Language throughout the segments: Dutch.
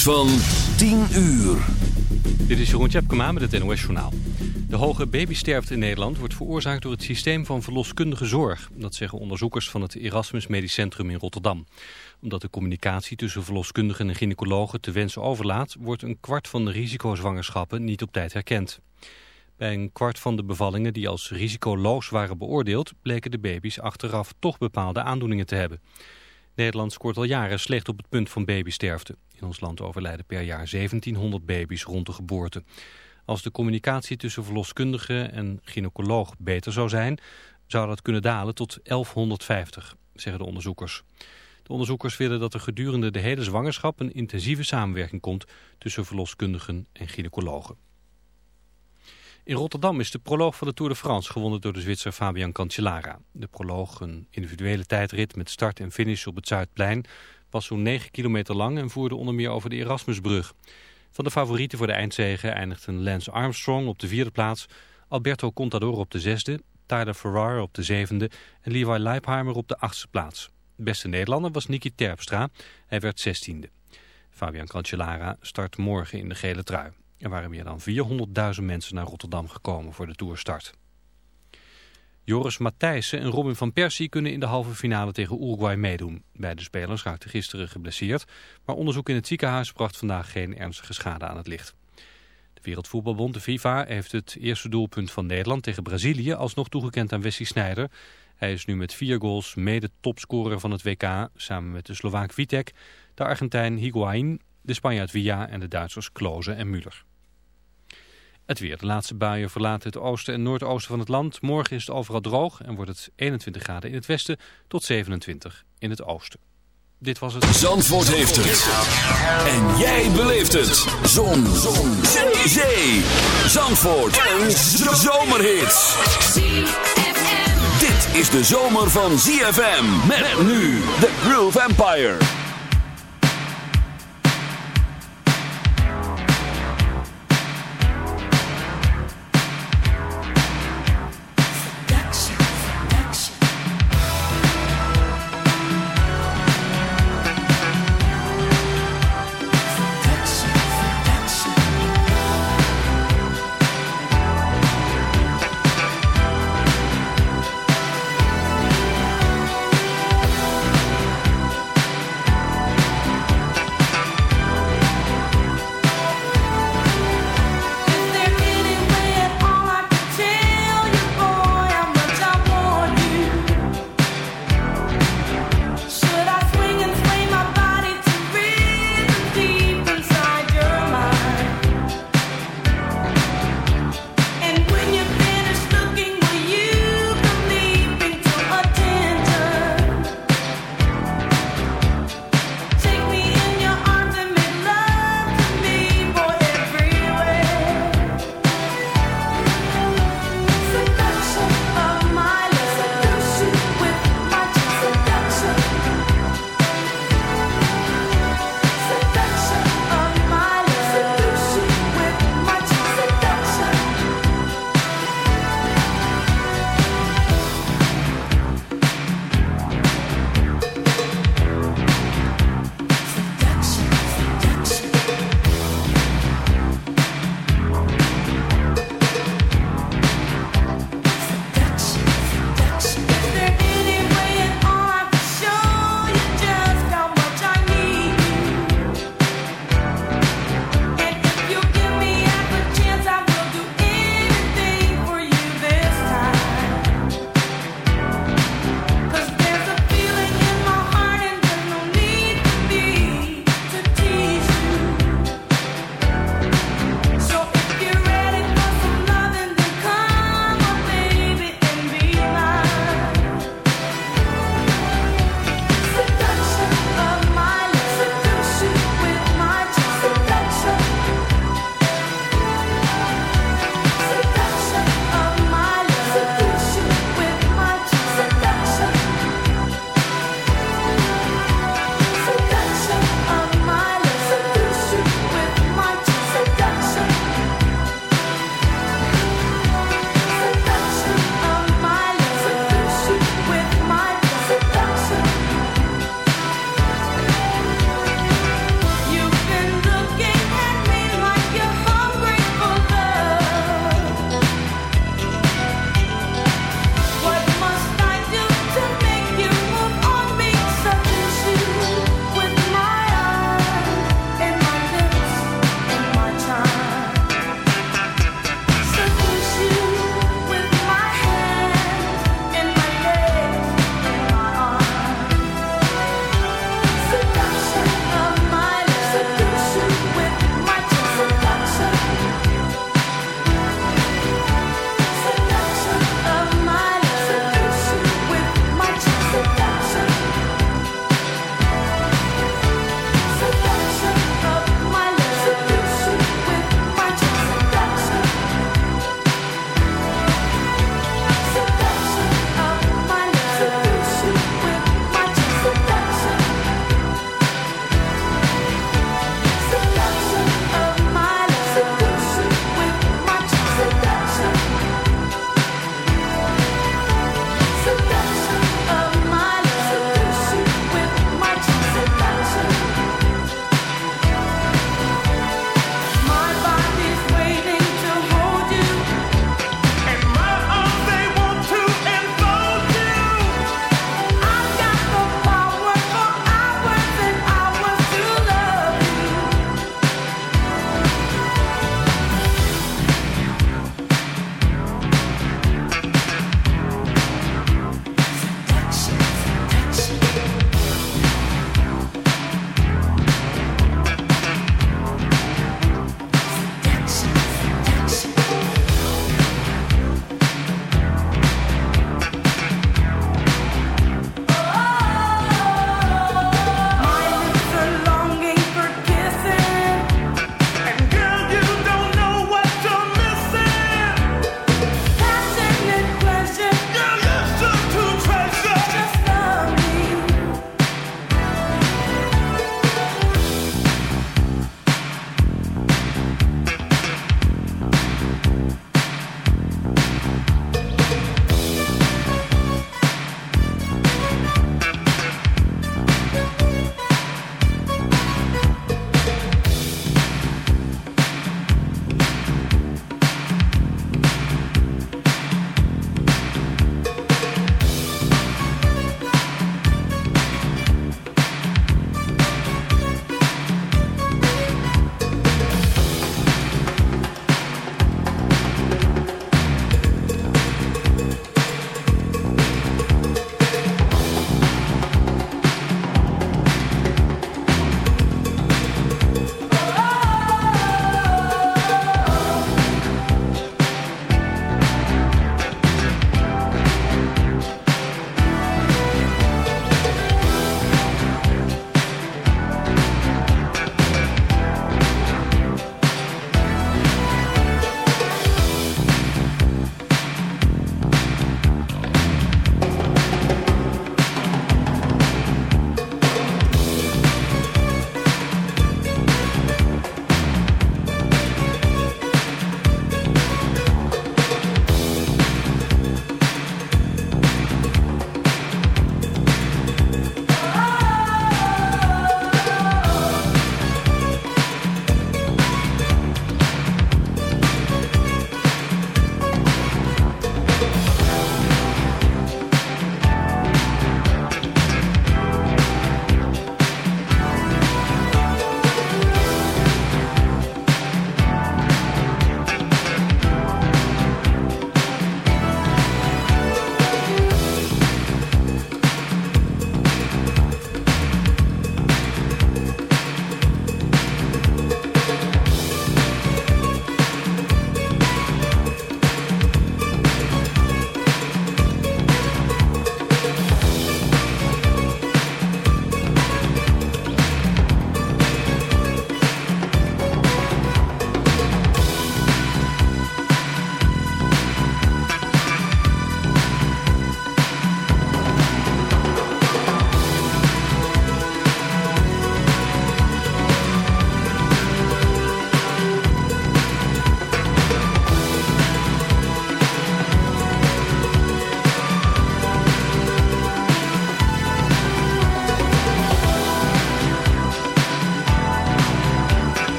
van 10 uur. Dit is Jeroen Tjepkema met het NOS Journaal. De hoge babysterfte in Nederland wordt veroorzaakt door het systeem van verloskundige zorg. Dat zeggen onderzoekers van het Erasmus Medisch Centrum in Rotterdam. Omdat de communicatie tussen verloskundigen en gynaecologen te wensen overlaat... wordt een kwart van de risicozwangerschappen niet op tijd herkend. Bij een kwart van de bevallingen die als risicoloos waren beoordeeld... bleken de baby's achteraf toch bepaalde aandoeningen te hebben. Nederland scoort al jaren slecht op het punt van babysterfte. In ons land overlijden per jaar 1700 baby's rond de geboorte. Als de communicatie tussen verloskundige en gynaecoloog beter zou zijn... zou dat kunnen dalen tot 1150, zeggen de onderzoekers. De onderzoekers willen dat er gedurende de hele zwangerschap... een intensieve samenwerking komt tussen verloskundigen en gynaecologen. In Rotterdam is de proloog van de Tour de France gewonnen door de Zwitser Fabian Cancellara. De proloog, een individuele tijdrit met start en finish op het Zuidplein, was zo'n 9 kilometer lang en voerde onder meer over de Erasmusbrug. Van de favorieten voor de eindzege eindigden Lance Armstrong op de vierde plaats, Alberto Contador op de zesde, Tyler Ferrar op de zevende en Levi Leipheimer op de achtste plaats. De beste Nederlander was Niki Terpstra, hij werd zestiende. Fabian Cancellara start morgen in de gele trui. Er waren meer dan 400.000 mensen naar Rotterdam gekomen voor de toerstart. Joris Matthijssen en Robin van Persie kunnen in de halve finale tegen Uruguay meedoen. Beide spelers raakten gisteren geblesseerd, maar onderzoek in het ziekenhuis bracht vandaag geen ernstige schade aan het licht. De Wereldvoetbalbond, de FIFA, heeft het eerste doelpunt van Nederland tegen Brazilië alsnog toegekend aan Wesley Sneijder. Hij is nu met vier goals mede topscorer van het WK, samen met de Slovaak Vitek, de Argentijn Higuain, de Spanjaard Villa en de Duitsers Kloze en Müller. Het weer. De laatste buien verlaten het oosten en noordoosten van het land. Morgen is het overal droog en wordt het 21 graden in het westen tot 27 in het oosten. Dit was het. Zandvoort heeft het. En jij beleeft het. Zon. Zon. Zee. Zandvoort. Een zomerhit. Dit is de zomer van ZFM. Met nu de Groove Empire.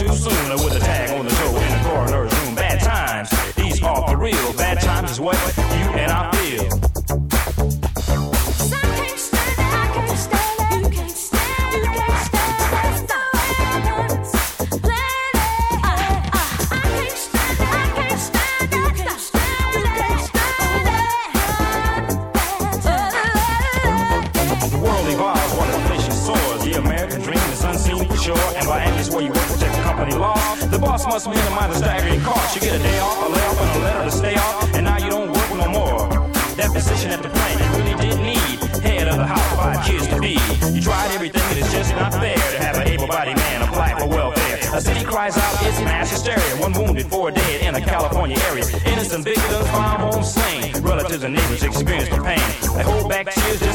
Too soon with a tag on the toe in the coroner's room. Bad times, these are for real. Bad times is what minimize the staggering cost. You get a day off, a layoff, and a letter to stay off, and now you don't work no more. That position at the plant you really did need. Head of the house, five kids to be. You tried everything, and it's just not fair to have an able-bodied man apply for welfare. A city cries out, it's mass hysteria. One wounded, four dead in a California area. Innocent victims found home slain. Relatives and neighbors experience the pain. They hold back tears,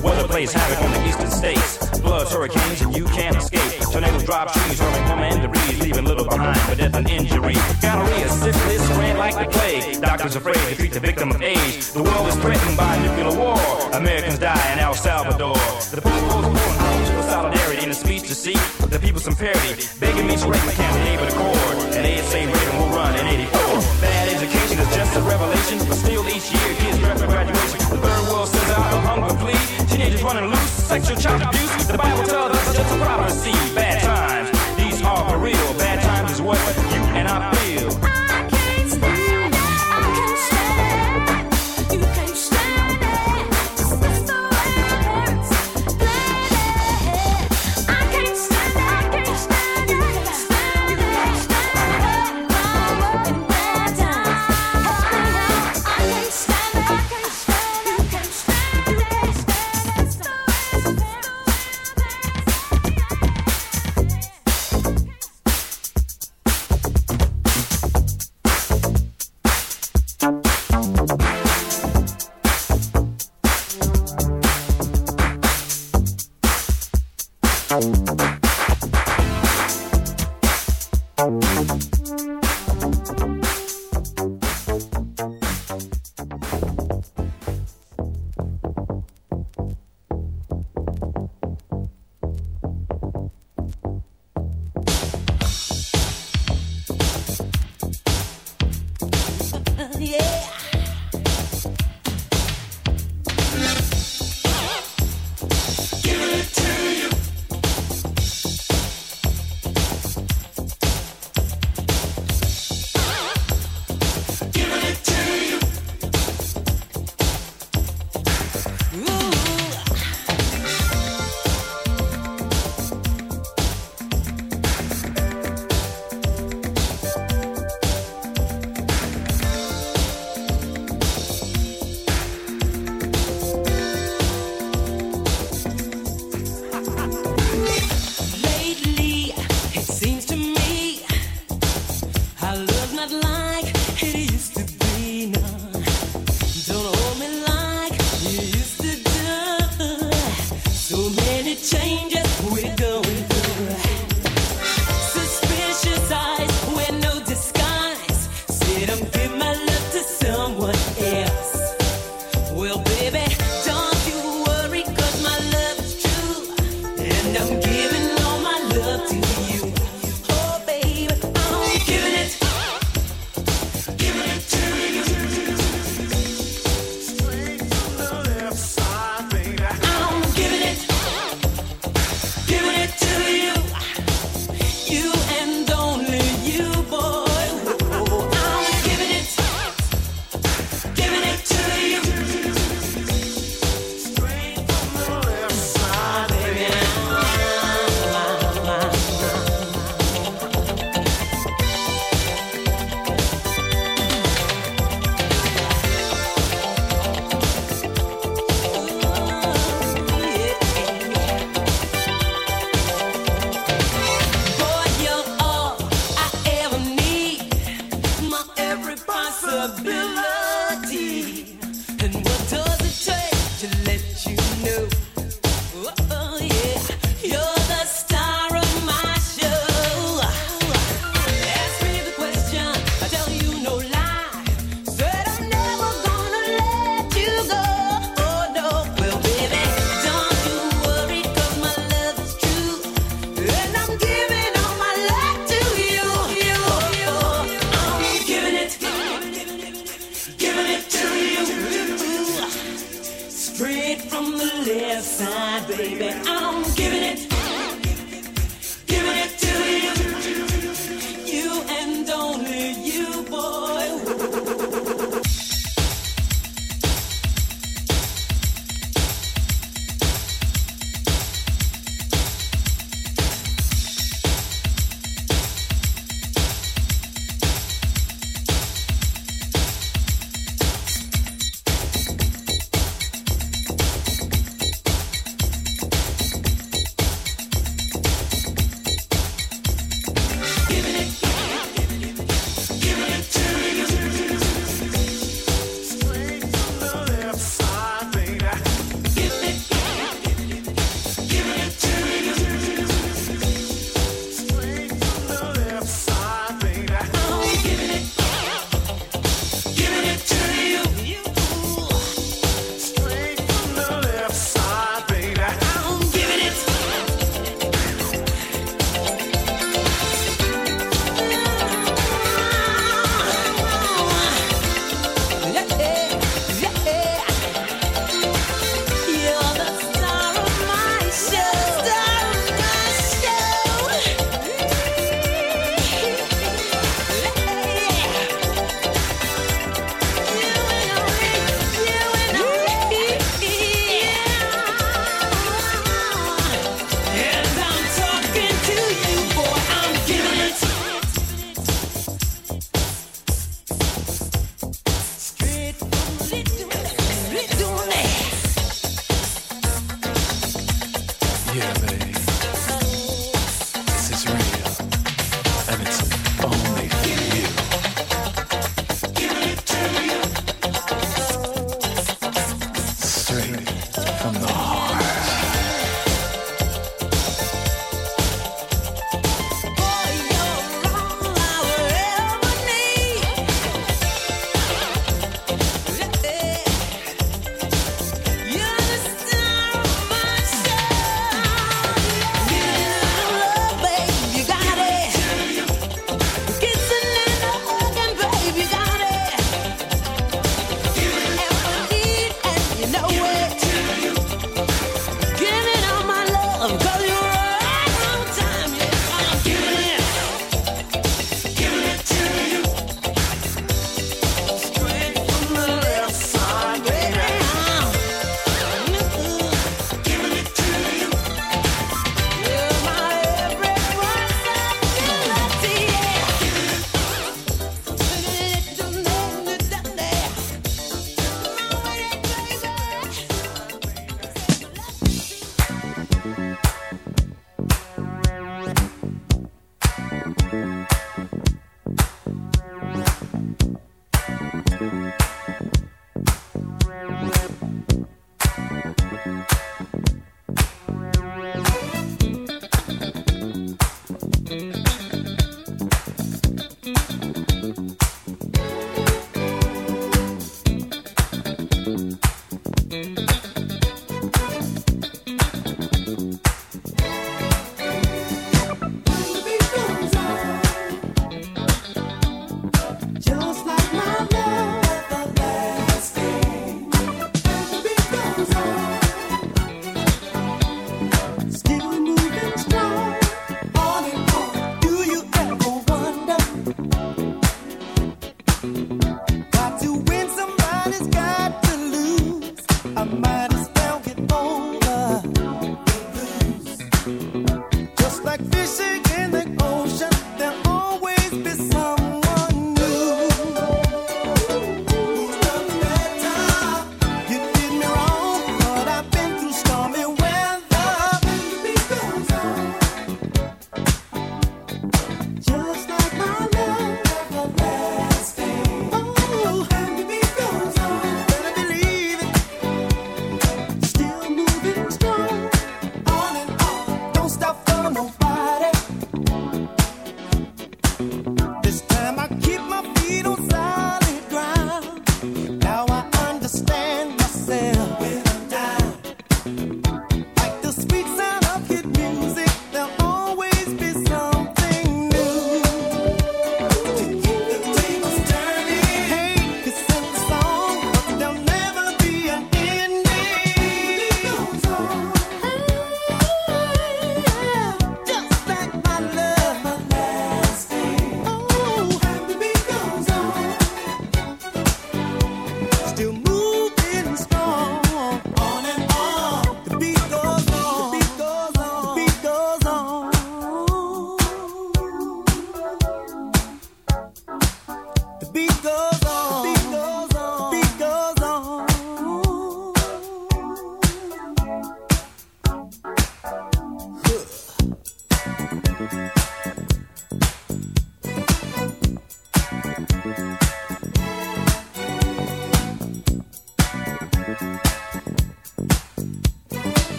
Plays havoc on the eastern states. Floods, hurricanes, and you can't escape. Tornadoes drop trees, hurling and debris, leaving little behind for death and injury. Gonorrhea, syphilis, ran like the plague. Doctors afraid to treat the victim of age. The world is threatened by nuclear war. Americans die in El Salvador. The people's calling for solidarity in a speech to seek the people some parity. Begging me straight, but can't be able to accord. And ASA rating will run in 84. Bad education is just a revelation, but still each year kids draft for graduation. The third world sends out a hunger plea. Teenagers running loose, sexual child abuse. The Bible tells us it's just a prophecy. Bad times, these are for real. Bad times is what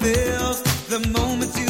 Feels. The moment you